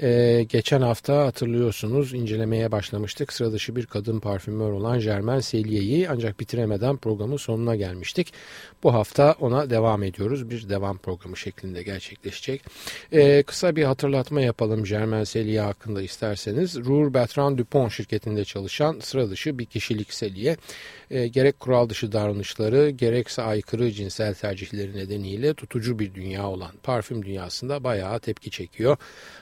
Ee, geçen hafta hatırlıyorsunuz incelemeye başlamıştık. Sıra dışı bir kadın parfümör olan Germain Selye'yi ancak bitiremeden programın sonuna gelmiştik. Bu hafta ona devam ediyoruz. Bir devam programı şeklinde gerçekleşecek. Ee, kısa bir hatırlatma yapalım Germain Selye hakkında isterseniz. Rour Bertrand Dupont şirketinde çalışan sıra dışı bir kişilik Selye. Ee, gerek kural dışı davranışları gerekse aykırı cinsel tercihleri nedeniyle tutucu bir dünya olan parfüm dünyasında bayağı tepki çekiyor.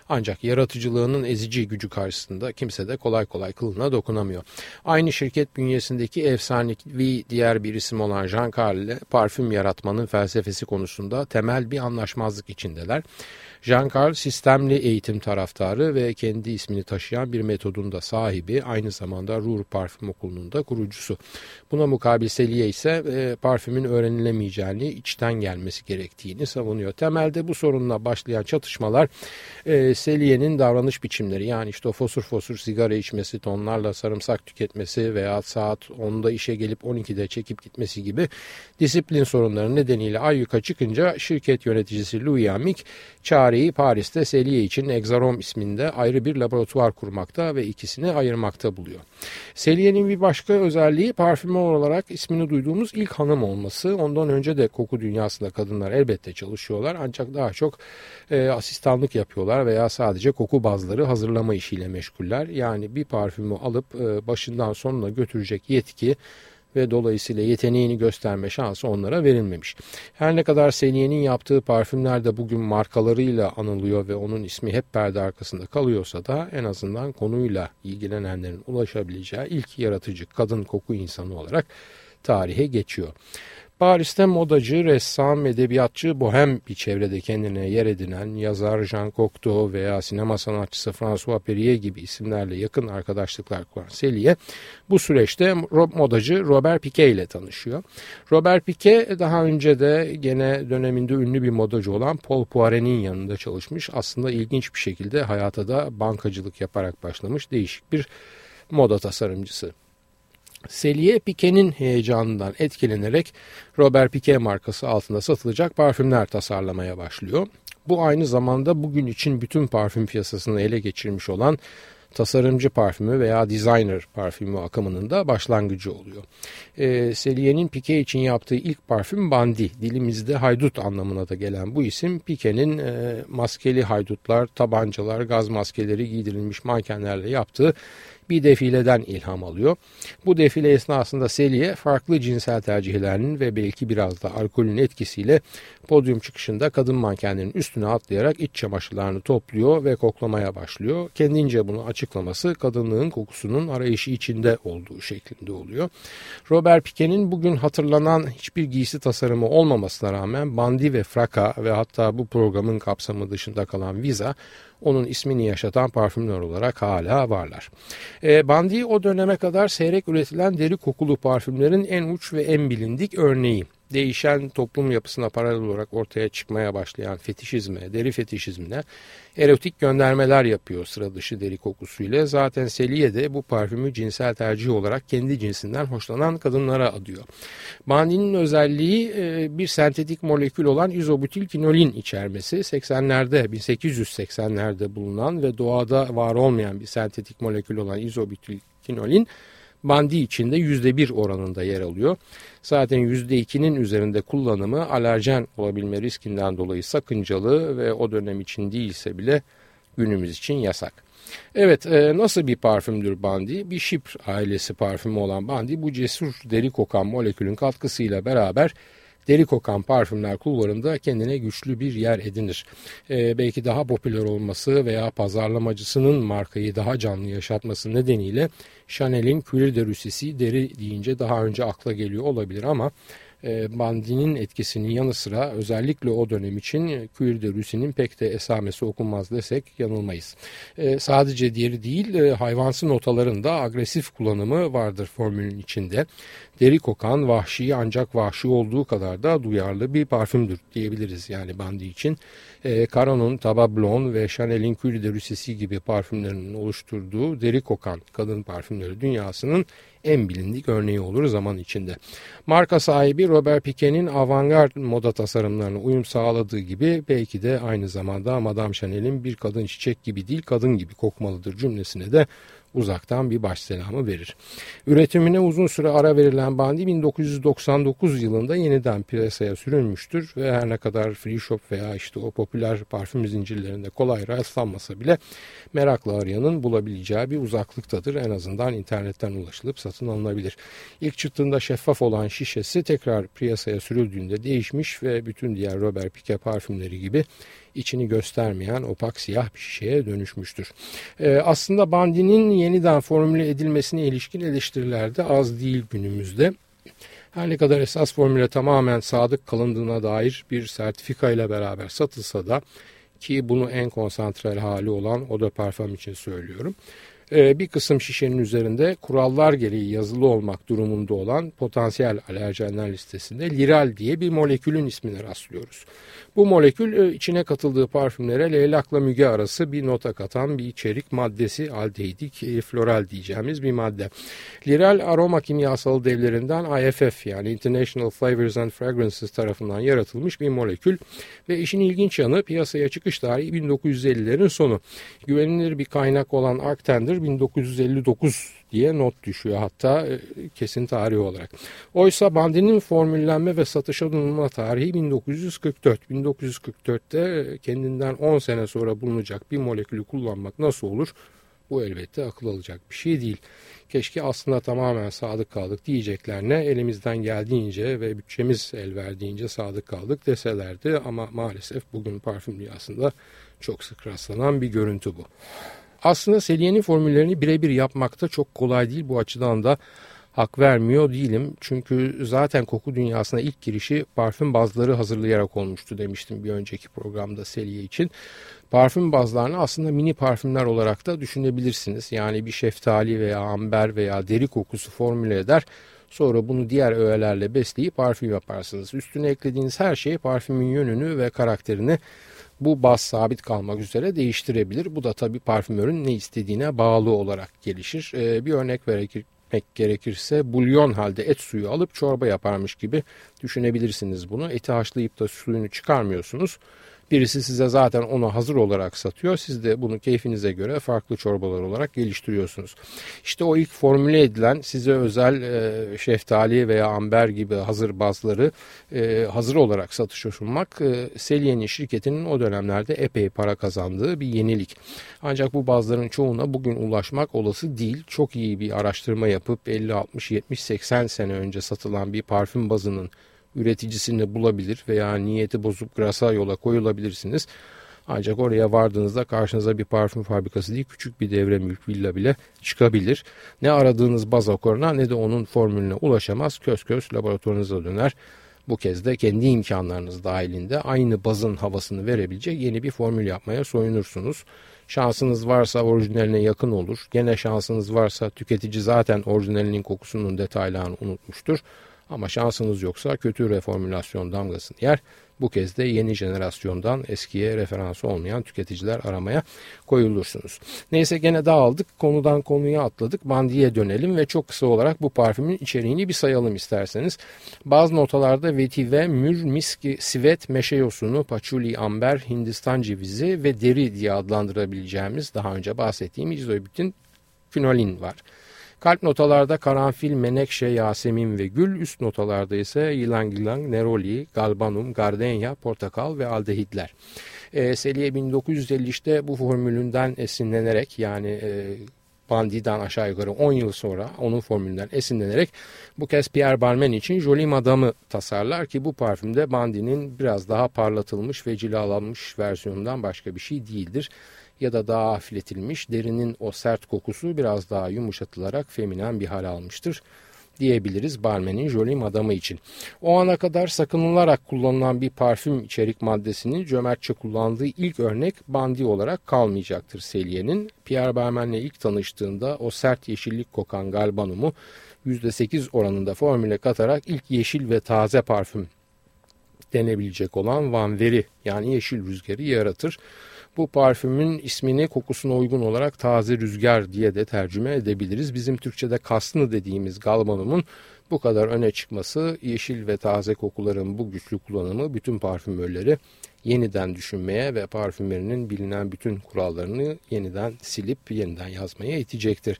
Ancak yaratıcılığının ezici gücü karşısında kimse de kolay kolay kılına dokunamıyor. Aynı şirket bünyesindeki efsanevi diğer bir isim olan Jean Carl ile parfüm yaratmanın felsefesi konusunda temel bir anlaşmazlık içindeler. Jean-Carl sistemli eğitim taraftarı ve kendi ismini taşıyan bir metodun da sahibi aynı zamanda Ruhr Parfüm Okulu'nun da kurucusu. Buna mukabil Selye ise e, parfümün öğrenilemeyeceğini, içten gelmesi gerektiğini savunuyor. Temelde bu sorunla başlayan çatışmalar e, Selye'nin davranış biçimleri yani işte o fosur fosur sigara içmesi, tonlarla sarımsak tüketmesi veya saat 10'da işe gelip 12'de çekip gitmesi gibi disiplin sorunları nedeniyle ayyuka çıkınca şirket yöneticisi Louis Amick çareyi Paris'te Selye için Exarom isminde ayrı bir laboratuvar kurmakta ve ikisini ayırmakta buluyor. Selye'nin bir başka özelliği parfümör olarak ismini duyduğumuz ilk hanım olması. Ondan önce de koku dünyasında kadınlar elbette çalışıyorlar ancak daha çok e, asistanlık yapıyorlar veya sadece koku bazları hazırlama işiyle meşguller. Yani bir parfümü alıp e, başından sonuna götürecek yetki ve dolayısıyla yeteneğini gösterme şansı onlara verilmemiş. Her ne kadar Seniye'nin yaptığı parfümler de bugün markalarıyla anılıyor ve onun ismi hep perde arkasında kalıyorsa da en azından konuyla ilgilenenlerin ulaşabileceği ilk yaratıcı kadın koku insanı olarak tarihe geçiyor. Paris'te modacı, ressam, edebiyatçı, bohem bir çevrede kendine yer edinen yazar Jean Cocteau veya sinema sanatçısı François Perrier gibi isimlerle yakın arkadaşlıklar kuran Selye bu süreçte modacı Robert Piquet ile tanışıyor. Robert Piquet daha önce de gene döneminde ünlü bir modacı olan Paul Poiret'in yanında çalışmış. Aslında ilginç bir şekilde hayata da bankacılık yaparak başlamış değişik bir moda tasarımcısı. Selye Piquet'in heyecanından etkilenerek Robert Piquet markası altında satılacak parfümler tasarlamaya başlıyor. Bu aynı zamanda bugün için bütün parfüm piyasasını ele geçirmiş olan tasarımcı parfümü veya designer parfümü akımının da başlangıcı oluyor. E, Selye'nin Piquet için yaptığı ilk parfüm Bandi. Dilimizde haydut anlamına da gelen bu isim Piquet'in e, maskeli haydutlar, tabancalar, gaz maskeleri giydirilmiş mankenlerle yaptığı bir defileden ilham alıyor. Bu defile esnasında Selye farklı cinsel tercihlerinin ve belki biraz da alkolün etkisiyle podyum çıkışında kadın mankenlerin üstüne atlayarak iç çamaşırlarını topluyor ve koklamaya başlıyor. Kendince bunu açıklaması kadınlığın kokusunun arayışı içinde olduğu şeklinde oluyor. Robert Piquet'in bugün hatırlanan hiçbir giysi tasarımı olmamasına rağmen bandi ve fraka ve hatta bu programın kapsamı dışında kalan viza onun ismini yaşatan parfümler olarak hala varlar. E, Bandi o döneme kadar seyrek üretilen deri kokulu parfümlerin en uç ve en bilindik örneği değişen toplum yapısına paralel olarak ortaya çıkmaya başlayan fetişizme, deri fetişizmine erotik göndermeler yapıyor sıra dışı deri kokusuyla. Zaten Seliye de bu parfümü cinsel tercih olarak kendi cinsinden hoşlanan kadınlara adıyor. Bandinin özelliği e, bir sentetik molekül olan izobutilkinolin içermesi. 80'lerde 1880'lerde bulunan ve doğada var olmayan bir sentetik molekül olan izobutilkinolin bandi içinde %1 oranında yer alıyor. Zaten %2'nin üzerinde kullanımı alerjen olabilme riskinden dolayı sakıncalı ve o dönem için değilse bile günümüz için yasak. Evet e, nasıl bir parfümdür Bandi? Bir Şipr ailesi parfümü olan Bandi bu cesur deri kokan molekülün katkısıyla beraber deri kokan parfümler kulvarında kendine güçlü bir yer edinir. Ee, belki daha popüler olması veya pazarlamacısının markayı daha canlı yaşatması nedeniyle Chanel'in Cuir de Russy'si deri deyince daha önce akla geliyor olabilir ama e, Bandinin etkisinin yanı sıra özellikle o dönem için Cuir de Russy'nin pek de esamesi okunmaz desek yanılmayız. E, sadece diğeri değil e, hayvansı notalarında agresif kullanımı vardır formülün içinde. Deri kokan vahşi ancak vahşi olduğu kadar da duyarlı bir parfümdür diyebiliriz yani Bandi için. E, Caron'un Tabablon ve Chanel'in Cuir de Russy'si gibi parfümlerinin oluşturduğu deri kokan kadın parfümleri dünyasının en bilindik örneği olur zaman içinde. Marka sahibi Robert Piquet'in avantgard moda tasarımlarına uyum sağladığı gibi belki de aynı zamanda Madame Chanel'in bir kadın çiçek gibi değil kadın gibi kokmalıdır cümlesine de uzaktan bir başselamı verir. Üretimine uzun süre ara verilen Bandi 1999 yılında yeniden piyasaya sürülmüştür ve her ne kadar free shop veya işte o popüler parfüm zincirlerinde kolay rastlanmasa bile meraklı arayanın bulabileceği bir uzaklıktadır. En azından internetten ulaşılıp satın alınabilir. İlk çıktığında şeffaf olan şişesi tekrar piyasaya sürüldüğünde değişmiş ve bütün diğer Robert Piquet parfümleri gibi içini göstermeyen opak siyah bir şişeye dönüşmüştür. Ee, aslında Bandi'nin yeniden formüle edilmesine ilişkin eleştiriler de az değil günümüzde. Her ne kadar esas formüle tamamen sadık kalındığına dair bir sertifika ile beraber satılsa da ki bunu en konsantrel hali olan de Parfum için söylüyorum. Ee, bir kısım şişenin üzerinde kurallar gereği yazılı olmak durumunda olan potansiyel alerjenler listesinde liral diye bir molekülün ismini rastlıyoruz. Bu molekül e, içine katıldığı parfümlere leylakla müge arası bir nota katan bir içerik maddesi aldehidi e, floral diyeceğimiz bir madde. Liral aroma kimyasal devlerinden IFF yani International Flavors and Fragrances tarafından yaratılmış bir molekül ve işin ilginç yanı piyasaya çıkış tarihi 1950'lerin sonu. Güvenilir bir kaynak olan Arctender 1959 diye not düşüyor hatta e, kesin tarih olarak. Oysa bandinin formüllenme ve satışa sunulma tarihi 1944. 1944'te kendinden 10 sene sonra bulunacak bir molekülü kullanmak nasıl olur? Bu elbette akıl alacak bir şey değil. Keşke aslında tamamen sadık kaldık diyeceklerine elimizden geldiğince ve bütçemiz el verdiğince sadık kaldık deselerdi ama maalesef bugün parfüm dünyasında çok sık rastlanan bir görüntü bu. Aslında Selye'nin formüllerini birebir yapmakta çok kolay değil bu açıdan da hak vermiyor değilim. Çünkü zaten koku dünyasına ilk girişi parfüm bazları hazırlayarak olmuştu demiştim bir önceki programda Selye için. Parfüm bazlarını aslında mini parfümler olarak da düşünebilirsiniz. Yani bir şeftali veya amber veya deri kokusu formüle eder. Sonra bunu diğer öğelerle besleyip parfüm yaparsınız. Üstüne eklediğiniz her şey parfümün yönünü ve karakterini bu baz sabit kalmak üzere değiştirebilir. Bu da tabii parfümörün ne istediğine bağlı olarak gelişir. Ee, bir örnek vermek gerekirse bulyon halde et suyu alıp çorba yaparmış gibi düşünebilirsiniz bunu. Eti haşlayıp da suyunu çıkarmıyorsunuz. Birisi size zaten onu hazır olarak satıyor. Siz de bunu keyfinize göre farklı çorbalar olarak geliştiriyorsunuz. İşte o ilk formüle edilen size özel e, şeftali veya amber gibi hazır bazları e, hazır olarak satışa sunmak e, Selye'nin şirketinin o dönemlerde epey para kazandığı bir yenilik. Ancak bu bazların çoğuna bugün ulaşmak olası değil. Çok iyi bir araştırma yapıp 50, 60, 70, 80 sene önce satılan bir parfüm bazının üreticisini bulabilir veya niyeti bozup grasa yola koyulabilirsiniz. Ancak oraya vardığınızda karşınıza bir parfüm fabrikası değil küçük bir devre mülk villa bile çıkabilir. Ne aradığınız baz okoruna ne de onun formülüne ulaşamaz. Köz köz laboratuvarınıza döner. Bu kez de kendi imkanlarınız dahilinde aynı bazın havasını verebilecek yeni bir formül yapmaya soyunursunuz. Şansınız varsa orijinaline yakın olur. Gene şansınız varsa tüketici zaten orijinalinin kokusunun detaylarını unutmuştur. Ama şansınız yoksa kötü reformülasyon damgasını yer. Bu kez de yeni jenerasyondan eskiye referansı olmayan tüketiciler aramaya koyulursunuz. Neyse gene dağıldık. Konudan konuya atladık. Bandiye dönelim ve çok kısa olarak bu parfümün içeriğini bir sayalım isterseniz. Bazı notalarda vetiver, mür, miski, sivet, meşe yosunu, paçuli, amber, hindistan cevizi ve deri diye adlandırabileceğimiz daha önce bahsettiğim izobutin finolin var. Kalp notalarda karanfil, menekşe, yasemin ve gül, üst notalarda ise yılan yılan, neroli, galbanum, gardenya, portakal ve aldehitler. E, Seliye 1953'te bu formülünden esinlenerek yani e, Bandi'den aşağı yukarı 10 yıl sonra onun formülünden esinlenerek bu kez Pierre Balmain için Jolie Madame'ı tasarlar ki bu parfümde Bandi'nin biraz daha parlatılmış ve cilalanmış versiyonundan başka bir şey değildir ya da daha hafifletilmiş derinin o sert kokusu biraz daha yumuşatılarak feminen bir hal almıştır. diyebiliriz barmenin Jolie Madamı için. O ana kadar sakınılarak kullanılan bir parfüm içerik maddesinin cömertçe kullandığı ilk örnek Bandi olarak kalmayacaktır Selye'nin. Pierre Barmen'le ilk tanıştığında o sert yeşillik kokan galbanumu %8 oranında formüle katarak ilk yeşil ve taze parfüm denebilecek olan Van Veri yani yeşil rüzgarı yaratır. Bu parfümün ismini kokusuna uygun olarak taze rüzgar diye de tercüme edebiliriz. Bizim Türkçe'de kasnı dediğimiz galvanumun bu kadar öne çıkması yeşil ve taze kokuların bu güçlü kullanımı bütün parfümörleri yeniden düşünmeye ve parfümerinin bilinen bütün kurallarını yeniden silip yeniden yazmaya itecektir.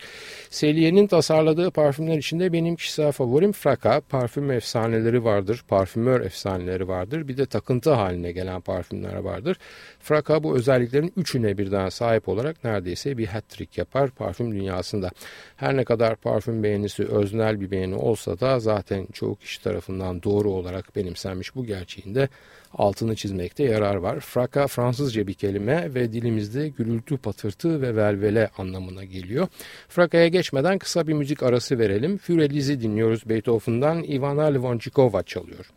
Selye'nin tasarladığı parfümler içinde benim kişisel favorim Fraka. Parfüm efsaneleri vardır, parfümör efsaneleri vardır. Bir de takıntı haline gelen parfümler vardır. Fraka bu özelliklerin üçüne birden sahip olarak neredeyse bir hat-trick yapar parfüm dünyasında. Her ne kadar parfüm beğenisi öznel bir beğeni olsa da zaten çoğu kişi tarafından doğru olarak benimsenmiş bu gerçeğinde altını çizmekte yarar var. Fraka Fransızca bir kelime ve dilimizde gürültü, patırtı ve velvele anlamına geliyor. Fraka'ya geçmeden kısa bir müzik arası verelim. Füreliz'i dinliyoruz Beethoven'dan Ivana Levonchikova çalıyor.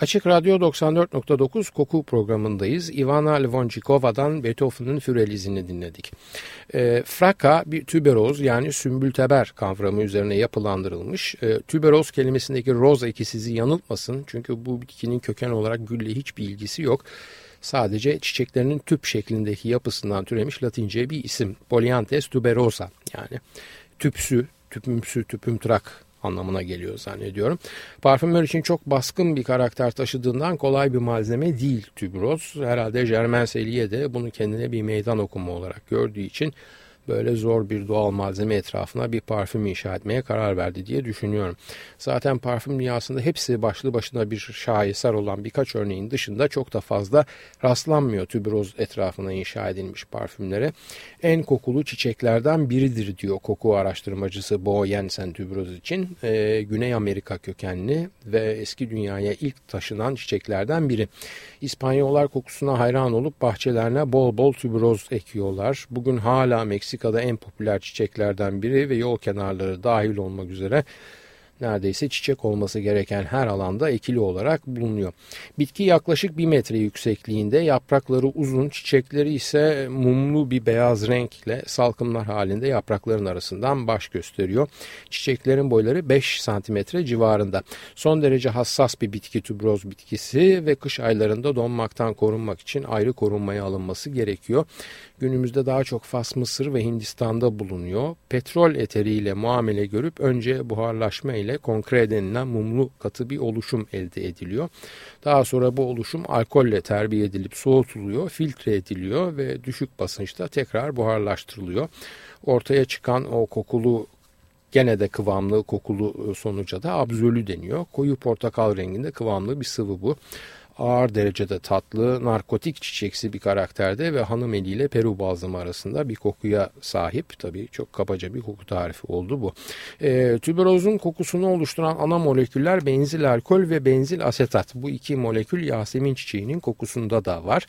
Açık Radyo 94.9 Koku programındayız. Ivana Levonchikova'dan Beethoven'ın Fürelizini dinledik. E, fraka bir tüberoz yani sümbülteber kavramı üzerine yapılandırılmış. E, tüberoz kelimesindeki roz eki sizi yanıltmasın. Çünkü bu bitkinin köken olarak gülle hiçbir ilgisi yok. Sadece çiçeklerinin tüp şeklindeki yapısından türemiş latince bir isim. Polyantes tuberosa yani tüpsü, tüpümsü, tüpümtrak anlamına geliyor zannediyorum. Parfümör için çok baskın bir karakter taşıdığından kolay bir malzeme değil tübroz. Herhalde Germain Selye de bunu kendine bir meydan okuma olarak gördüğü için böyle zor bir doğal malzeme etrafına bir parfüm inşa etmeye karar verdi diye düşünüyorum. Zaten parfüm dünyasında hepsi başlı başına bir şaheser olan birkaç örneğin dışında çok da fazla rastlanmıyor tüberoz etrafına inşa edilmiş parfümlere. En kokulu çiçeklerden biridir diyor koku araştırmacısı Bo Jensen tüberoz için. Ee, Güney Amerika kökenli ve eski dünyaya ilk taşınan çiçeklerden biri. İspanyollar kokusuna hayran olup bahçelerine bol bol tüberoz ekiyorlar. Bugün hala Meksika Meksika'da en popüler çiçeklerden biri ve yol kenarları dahil olmak üzere neredeyse çiçek olması gereken her alanda ekili olarak bulunuyor. Bitki yaklaşık bir metre yüksekliğinde, yaprakları uzun, çiçekleri ise mumlu bir beyaz renkle salkımlar halinde yaprakların arasından baş gösteriyor. Çiçeklerin boyları 5 santimetre civarında. Son derece hassas bir bitki tübroz bitkisi ve kış aylarında donmaktan korunmak için ayrı korunmaya alınması gerekiyor. Günümüzde daha çok Fas, Mısır ve Hindistan'da bulunuyor. Petrol eteriyle muamele görüp önce buharlaşma ile konkre denilen mumlu katı bir oluşum elde ediliyor. Daha sonra bu oluşum alkolle terbiye edilip soğutuluyor, filtre ediliyor ve düşük basınçta tekrar buharlaştırılıyor. Ortaya çıkan o kokulu gene de kıvamlı kokulu sonuca da abzölü deniyor. Koyu portakal renginde kıvamlı bir sıvı bu ağır derecede tatlı, narkotik çiçeksi bir karakterde ve hanım eliyle Peru balzamı arasında bir kokuya sahip. Tabii çok kabaca bir koku tarifi oldu bu. E, tüberozun kokusunu oluşturan ana moleküller benzil alkol ve benzil asetat. Bu iki molekül Yasemin çiçeğinin kokusunda da var.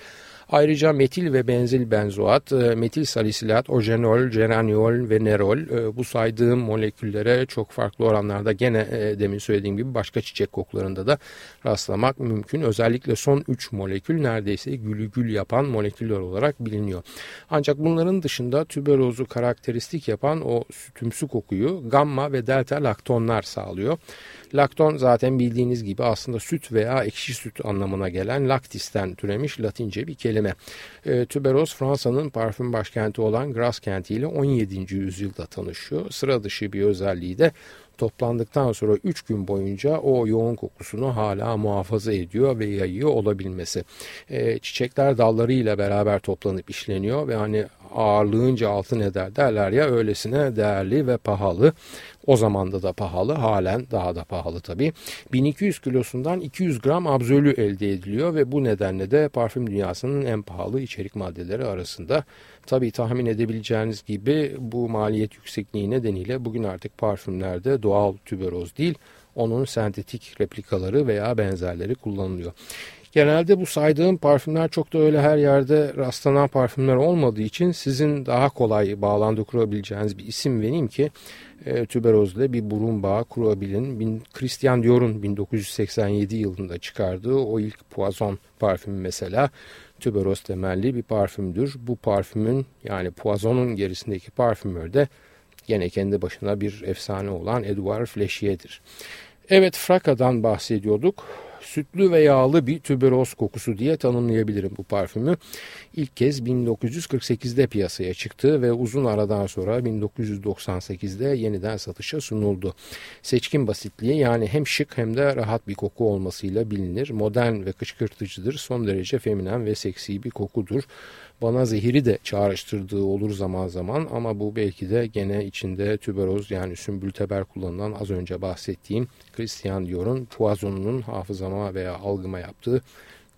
Ayrıca metil ve benzil benzoat, e, metil salisilat, ojenol, geraniol ve nerol e, bu saydığım moleküllere çok farklı oranlarda gene e, demin söylediğim gibi başka çiçek kokularında da rastlamak mümkün. Özellikle son 3 molekül neredeyse gülü gül yapan moleküller olarak biliniyor. Ancak bunların dışında tüberozu karakteristik yapan o sütümsü kokuyu gamma ve delta laktonlar sağlıyor. Lakton zaten bildiğiniz gibi aslında süt veya ekşi süt anlamına gelen laktisten türemiş latince bir kelime. E, tüberoz Fransa'nın parfüm başkenti olan Grasse kentiyle 17. yüzyılda tanışıyor. Sıra dışı bir özelliği de toplandıktan sonra 3 gün boyunca o yoğun kokusunu hala muhafaza ediyor ve yayıyor olabilmesi. E, çiçekler dallarıyla beraber toplanıp işleniyor ve hani ağırlığınca altın eder derler ya öylesine değerli ve pahalı. O zamanda da pahalı halen daha da pahalı tabii. 1200 kilosundan 200 gram abzölü elde ediliyor ve bu nedenle de parfüm dünyasının en pahalı içerik maddeleri arasında. Tabii tahmin edebileceğiniz gibi bu maliyet yüksekliği nedeniyle bugün artık parfümlerde doğal tüberoz değil onun sentetik replikaları veya benzerleri kullanılıyor. Genelde bu saydığım parfümler çok da öyle her yerde rastlanan parfümler olmadığı için sizin daha kolay bağlantı kurabileceğiniz bir isim vereyim ki e, tüberozla bir burun bağı kurabilin. Bin, Christian Dior'un 1987 yılında çıkardığı o ilk Poison parfümü mesela tüberoz temelli bir parfümdür. Bu parfümün yani Poison'un gerisindeki parfümör de gene kendi başına bir efsane olan Edouard Flechiet'dir. Evet Fraka'dan bahsediyorduk sütlü ve yağlı bir tüberoz kokusu diye tanımlayabilirim bu parfümü. İlk kez 1948'de piyasaya çıktı ve uzun aradan sonra 1998'de yeniden satışa sunuldu. Seçkin basitliği yani hem şık hem de rahat bir koku olmasıyla bilinir. Modern ve kışkırtıcıdır. Son derece feminen ve seksi bir kokudur bana zehiri de çağrıştırdığı olur zaman zaman ama bu belki de gene içinde tüberoz yani sümbülteber kullanılan az önce bahsettiğim Christian Dior'un Poison'un hafızama veya algıma yaptığı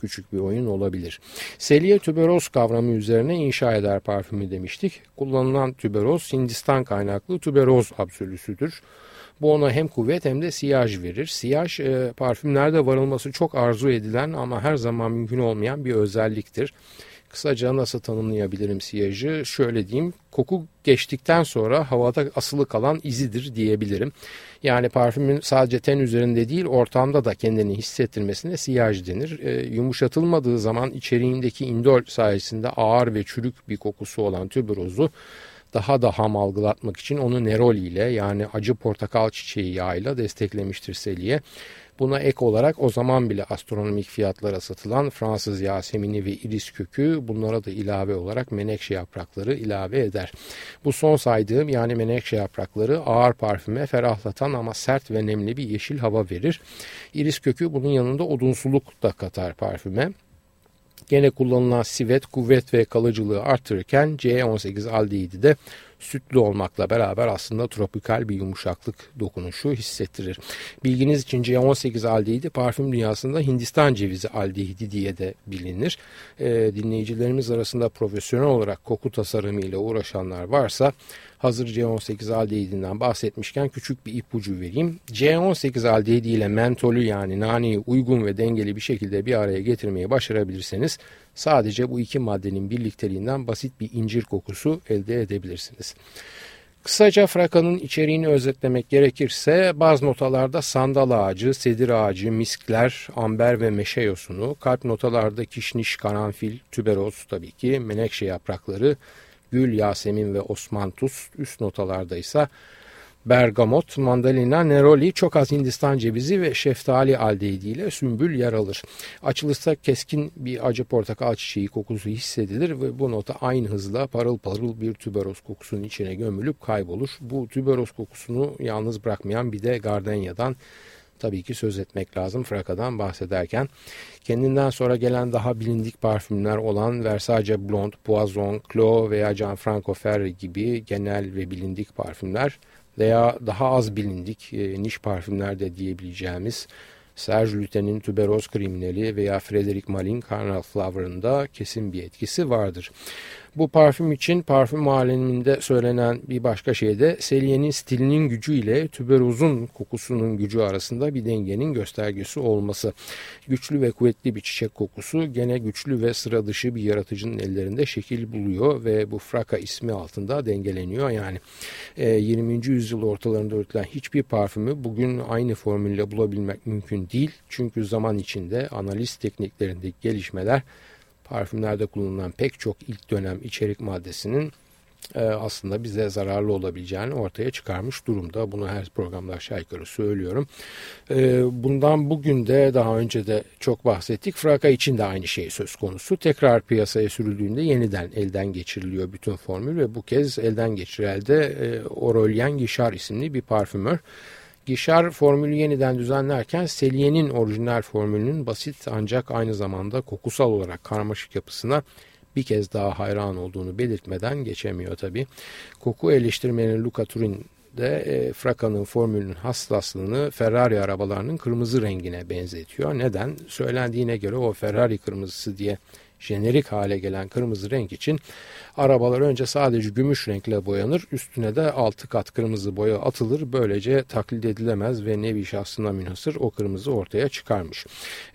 küçük bir oyun olabilir. Selye tüberoz kavramı üzerine inşa eder parfümü demiştik. Kullanılan tüberoz Hindistan kaynaklı tüberoz absolüsüdür. Bu ona hem kuvvet hem de siyaj verir. Siyaj e, parfümlerde varılması çok arzu edilen ama her zaman mümkün olmayan bir özelliktir. Kısaca nasıl tanımlayabilirim siyajı? Şöyle diyeyim, koku geçtikten sonra havada asılı kalan izidir diyebilirim. Yani parfümün sadece ten üzerinde değil ortamda da kendini hissettirmesine siyaj denir. E, yumuşatılmadığı zaman içeriğindeki indol sayesinde ağır ve çürük bir kokusu olan tüberozu daha da ham algılatmak için onu neroli ile yani acı portakal çiçeği yağıyla desteklemiştir Selye. Buna ek olarak o zaman bile astronomik fiyatlara satılan Fransız yasemini ve iris kökü bunlara da ilave olarak menekşe yaprakları ilave eder. Bu son saydığım yani menekşe yaprakları ağır parfüme ferahlatan ama sert ve nemli bir yeşil hava verir. İris kökü bunun yanında odunsuluk da katar parfüme. Gene kullanılan sivet, kuvvet ve kalıcılığı artırırken C18 aldehidi de sütlü olmakla beraber aslında tropikal bir yumuşaklık dokunuşu hissettirir. Bilginiz için C18 aldehidi parfüm dünyasında Hindistan cevizi aldehidi diye de bilinir. E, dinleyicilerimiz arasında profesyonel olarak koku tasarımı ile uğraşanlar varsa hazır C18 aldehidinden bahsetmişken küçük bir ipucu vereyim. C18 aldehidi ile mentolü yani naneyi uygun ve dengeli bir şekilde bir araya getirmeyi başarabilirseniz sadece bu iki maddenin birlikteliğinden basit bir incir kokusu elde edebilirsiniz. Kısaca frakanın içeriğini özetlemek gerekirse bazı notalarda sandal ağacı, sedir ağacı, miskler, amber ve meşe yosunu, kalp notalarda kişniş, karanfil, tüberoz tabii ki, menekşe yaprakları, gül, yasemin ve osmantus, üst notalarda ise bergamot, mandalina, neroli, çok az Hindistan cevizi ve şeftali aldehidi sümbül yer alır. Açılışta keskin bir acı portakal çiçeği kokusu hissedilir ve bu nota aynı hızla parıl parıl bir tüberoz kokusunun içine gömülüp kaybolur. Bu tüberoz kokusunu yalnız bırakmayan bir de gardenyadan tabii ki söz etmek lazım Fraka'dan bahsederken. Kendinden sonra gelen daha bilindik parfümler olan Versace Blonde, Poison, Clos veya Gianfranco Ferri gibi genel ve bilindik parfümler veya daha az bilindik e, niş parfümler de diyebileceğimiz Serge Lutein'in Tuberoz Kriminali veya Frederic Malin Carnal Flower'ın da kesin bir etkisi vardır. Bu parfüm için parfüm aleminde söylenen bir başka şey de Selye'nin stilinin gücüyle tüberozun kokusunun gücü arasında bir dengenin göstergesi olması. Güçlü ve kuvvetli bir çiçek kokusu gene güçlü ve sıra dışı bir yaratıcının ellerinde şekil buluyor ve bu fraka ismi altında dengeleniyor. Yani 20. E, yüzyıl ortalarında üretilen hiçbir parfümü bugün aynı formülle bulabilmek mümkün değil. Çünkü zaman içinde analiz tekniklerindeki gelişmeler parfümlerde kullanılan pek çok ilk dönem içerik maddesinin e, aslında bize zararlı olabileceğini ortaya çıkarmış durumda. Bunu her programda aşağı yukarı söylüyorum. E, bundan bugün de daha önce de çok bahsettik. Fraka için de aynı şey söz konusu. Tekrar piyasaya sürüldüğünde yeniden elden geçiriliyor bütün formül ve bu kez elden geçirelde e, Aurelien Guichard isimli bir parfümör. Gişar formülü yeniden düzenlerken Selye'nin orijinal formülünün basit ancak aynı zamanda kokusal olarak karmaşık yapısına bir kez daha hayran olduğunu belirtmeden geçemiyor tabi. Koku eleştirmeni Luca Turin de e, Fraka'nın formülünün hassaslığını Ferrari arabalarının kırmızı rengine benzetiyor. Neden? Söylendiğine göre o Ferrari kırmızısı diye jenerik hale gelen kırmızı renk için arabalar önce sadece gümüş renkle boyanır. Üstüne de altı kat kırmızı boya atılır. Böylece taklit edilemez ve nevi şahsına münhasır o kırmızı ortaya çıkarmış.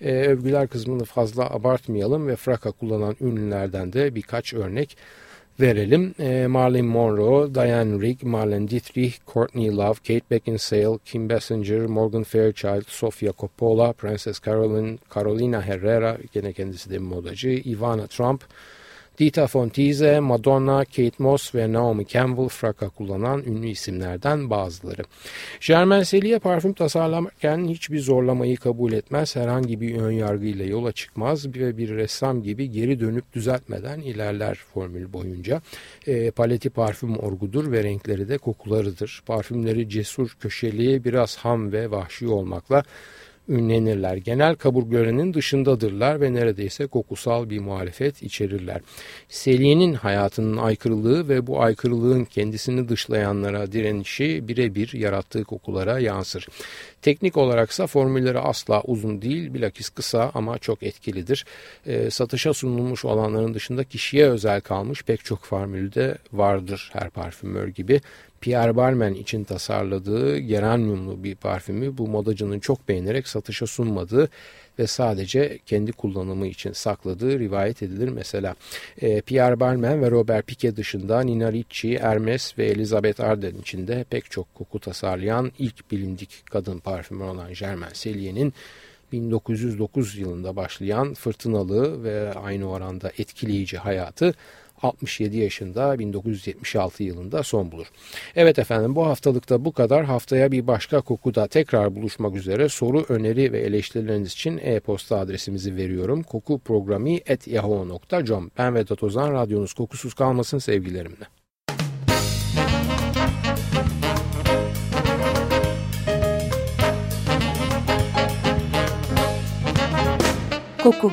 E, övgüler kısmını fazla abartmayalım ve fraka kullanan ünlülerden de birkaç örnek verelim. E, Marilyn Monroe, Diane Rigg, Marlene Dietrich, Courtney Love, Kate Beckinsale, Kim Basinger, Morgan Fairchild, Sofia Coppola, Princess Caroline, Carolina Herrera, gene kendisi de modacı, Ivana Trump, Dita Fontize, Madonna, Kate Moss ve Naomi Campbell fraka kullanan ünlü isimlerden bazıları. Germain Selye parfüm tasarlarken hiçbir zorlamayı kabul etmez, herhangi bir ön yargıyla yola çıkmaz ve bir ressam gibi geri dönüp düzeltmeden ilerler formül boyunca. E, paleti parfüm orgudur ve renkleri de kokularıdır. Parfümleri cesur, köşeli, biraz ham ve vahşi olmakla ünlenirler. Genel kaburgalarının dışındadırlar ve neredeyse kokusal bir muhalefet içerirler. Selye'nin hayatının aykırılığı ve bu aykırılığın kendisini dışlayanlara direnişi birebir yarattığı kokulara yansır. Teknik olaraksa formülleri asla uzun değil, bilakis kısa ama çok etkilidir. E, satışa sunulmuş olanların dışında kişiye özel kalmış pek çok formülde vardır her parfümör gibi. Pierre Balmain için tasarladığı geranyumlu bir parfümü bu modacının çok beğenerek satışa sunmadığı ve sadece kendi kullanımı için sakladığı rivayet edilir. Mesela e, Pierre Balmain ve Robert Piquet dışında Nina Ricci, Hermes ve Elizabeth Arden içinde pek çok koku tasarlayan ilk bilindik kadın parfümü olan Germain Cellier'in 1909 yılında başlayan fırtınalı ve aynı oranda etkileyici hayatı 67 yaşında 1976 yılında son bulur. Evet efendim bu haftalıkta bu kadar. Haftaya bir başka kokuda tekrar buluşmak üzere. Soru, öneri ve eleştirileriniz için e-posta adresimizi veriyorum. kokuprogrami.yahoo.com Ben Vedat Ozan. Radyonuz kokusuz kalmasın sevgilerimle. Koku